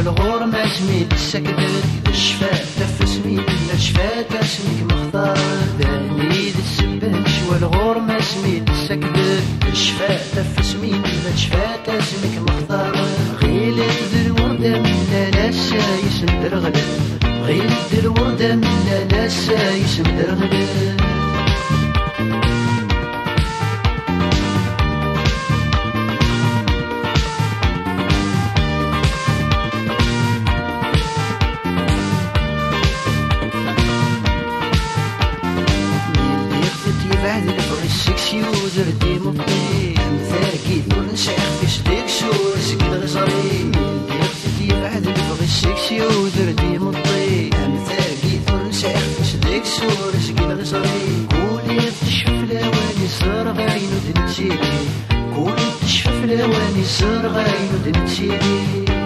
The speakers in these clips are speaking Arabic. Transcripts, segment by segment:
والغور ما سميت السكدت الشفاء تفس ميت الشفاء تسميك مختار داني السبنش والغور ما سميت السكدت الشفاء تفس ميت الشفاء تسميك مختار غيلت ذي الوردة من لا سايس درغلت غيلت ذي الوردة من لا سايس درغلت السكسيوز ردي مطيم ثاركي دور نسيخ في صديق شور سكين غزري ديرتي بعد الفرق السكسيوز ردي مطيم ثاركي دور نسيخ في صديق شور سكين غزري قولي تشفف لواني صار غاين ودنتيلي قولي تشفف لواني صار غاين ودنتيلي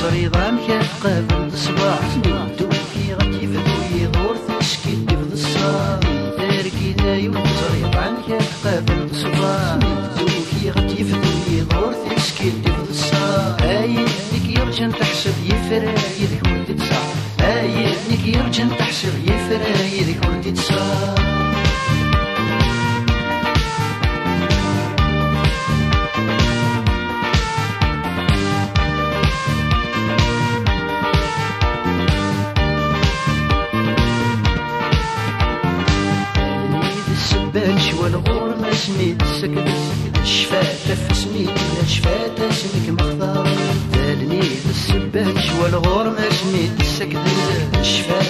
ẓriɣ amek ad qabel ṣṣbeḥ Dduki ɣef yifdu yiḍur tiskiddib d ṣṣar Targida-iw ẓriɣ amek ad qabel ṣṣbeḥ Dduki ɣef yifdu yiḍur tiskiddib d ṣṣar Ayid dik yerġan teḥseb yifra yidek ur d-ittṣar Ayid dik yerġan teḥseb yifra yidek ur d-ittṣar والغور ما سميت سكت الشفاء تف سميت الشفاء تسمك مختار ثالني السبانش والغور ما سميت سكت الشفاء